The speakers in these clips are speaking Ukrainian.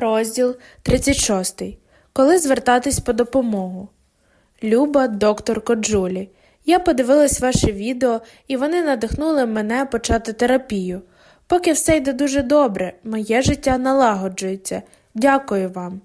Розділ 36. Коли звертатись по допомогу. Люба докторко Джулі. Я подивилась ваше відео, і вони надихнули мене почати терапію. Поки все йде дуже добре, моє життя налагоджується. Дякую вам.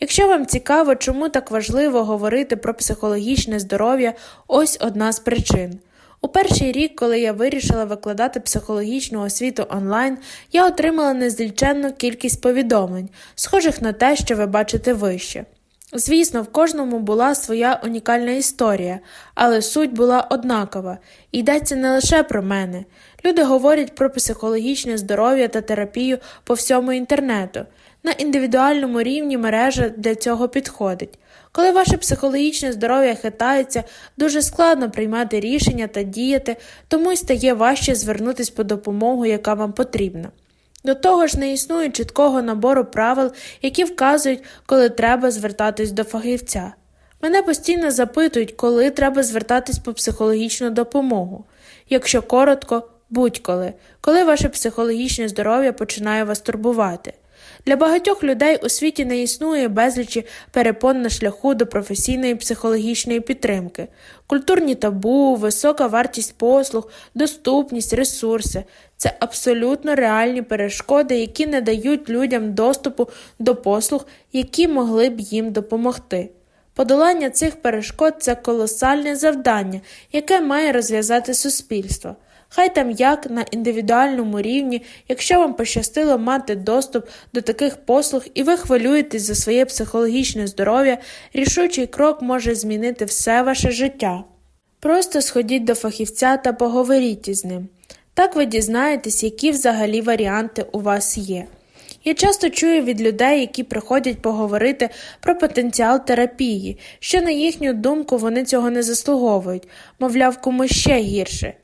Якщо вам цікаво, чому так важливо говорити про психологічне здоров'я, ось одна з причин. У перший рік, коли я вирішила викладати психологічну освіту онлайн, я отримала незліченну кількість повідомлень, схожих на те, що ви бачите вище. Звісно, в кожному була своя унікальна історія, але суть була однакова, і йдеться не лише про мене. Люди говорять про психологічне здоров'я та терапію по всьому інтернету. На індивідуальному рівні мережа для цього підходить. Коли ваше психологічне здоров'я хитається, дуже складно приймати рішення та діяти, тому й стає важче звернутися по допомогу, яка вам потрібна. До того ж, не існує чіткого набору правил, які вказують, коли треба звертатись до фахівця. Мене постійно запитують, коли треба звертатись по психологічну допомогу. Якщо коротко, будь-коли, коли ваше психологічне здоров'я починає вас турбувати. Для багатьох людей у світі не існує безлічі перепон на шляху до професійної психологічної підтримки, культурні табу, висока вартість послуг, доступність, ресурси це абсолютно реальні перешкоди, які не дають людям доступу до послуг, які могли б їм допомогти. Подолання цих перешкод це колосальне завдання, яке має розв'язати суспільство. Хай там як на індивідуальному рівні, якщо вам пощастило мати доступ до таких послуг і ви хвилюєтесь за своє психологічне здоров'я, рішучий крок може змінити все ваше життя. Просто сходіть до фахівця та поговоріть із ним. Так ви дізнаєтесь, які взагалі варіанти у вас є. Я часто чую від людей, які приходять поговорити про потенціал терапії, що, на їхню думку, вони цього не заслуговують, мовляв, комусь ще гірше.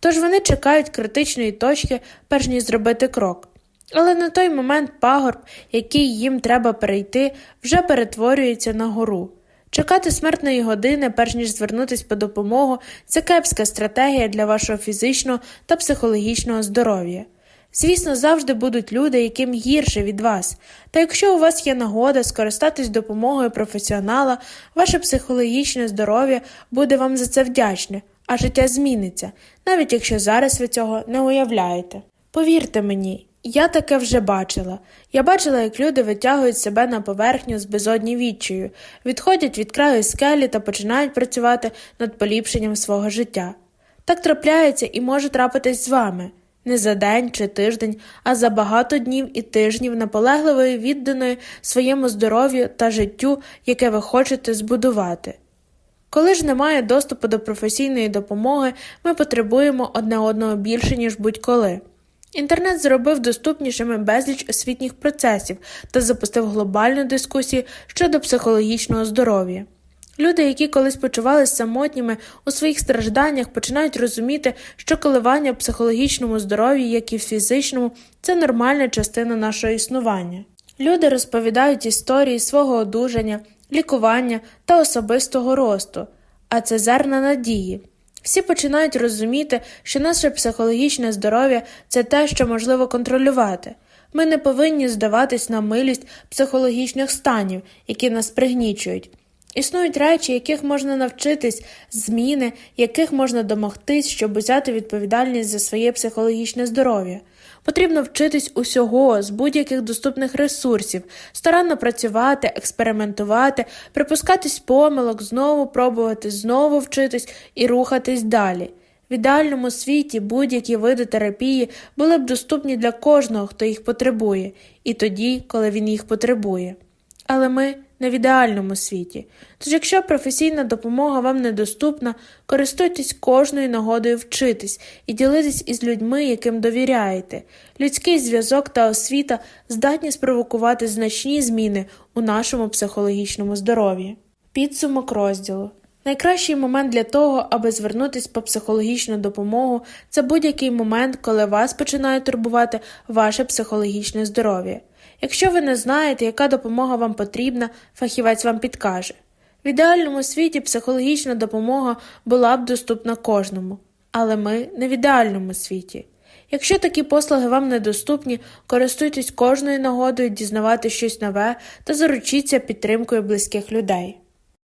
Тож вони чекають критичної точки, перш ніж зробити крок. Але на той момент пагорб, який їм треба перейти, вже перетворюється на гору. Чекати смертної години, перш ніж звернутися по допомогу, це кепська стратегія для вашого фізичного та психологічного здоров'я. Звісно, завжди будуть люди, яким гірше від вас, та якщо у вас є нагода скористатись допомогою професіонала, ваше психологічне здоров'я буде вам за це вдячне, а життя зміниться, навіть якщо зараз ви цього не уявляєте. Повірте мені, я таке вже бачила. Я бачила, як люди витягують себе на поверхню з безодні відчаю, відходять від краю скелі та починають працювати над поліпшенням свого життя. Так трапляється і може трапитись з вами не за день чи тиждень, а за багато днів і тижнів наполегливої відданої своєму здоров'ю та життю, яке ви хочете збудувати. Коли ж немає доступу до професійної допомоги, ми потребуємо одне одного більше, ніж будь-коли. Інтернет зробив доступнішими безліч освітніх процесів та запустив глобальну дискусію щодо психологічного здоров'я. Люди, які колись почувалися самотніми у своїх стражданнях, починають розуміти, що коливання в психологічному здоров'ї, як і в фізичному, це нормальна частина нашого існування. Люди розповідають історії свого одужання, лікування та особистого росту, а це зерна надії. Всі починають розуміти, що наше психологічне здоров'я це те, що можливо контролювати. Ми не повинні здаватись на милість психологічних станів, які нас пригнічують. Існують речі, яких можна навчитись, зміни, яких можна домогтись, щоб взяти відповідальність за своє психологічне здоров'я. Потрібно вчитись усього з будь-яких доступних ресурсів, старанно працювати, експериментувати, припускатись помилок, знову пробувати, знову вчитись і рухатись далі. В ідеальному світі будь-які види терапії були б доступні для кожного, хто їх потребує, і тоді, коли він їх потребує. Але ми не в ідеальному світі. Тож, якщо професійна допомога вам недоступна, користуйтесь кожною нагодою вчитись і ділитись із людьми, яким довіряєте. Людський зв'язок та освіта здатні спровокувати значні зміни у нашому психологічному здоров'ї. Підсумок розділу. Найкращий момент для того, аби звернутися по психологічну допомогу, це будь-який момент, коли вас починає турбувати ваше психологічне здоров'я. Якщо ви не знаєте, яка допомога вам потрібна, фахівець вам підкаже. В ідеальному світі психологічна допомога була б доступна кожному, але ми не в ідеальному світі. Якщо такі послуги вам недоступні, користуйтесь кожною нагодою дізнавати щось нове та заручіться підтримкою близьких людей.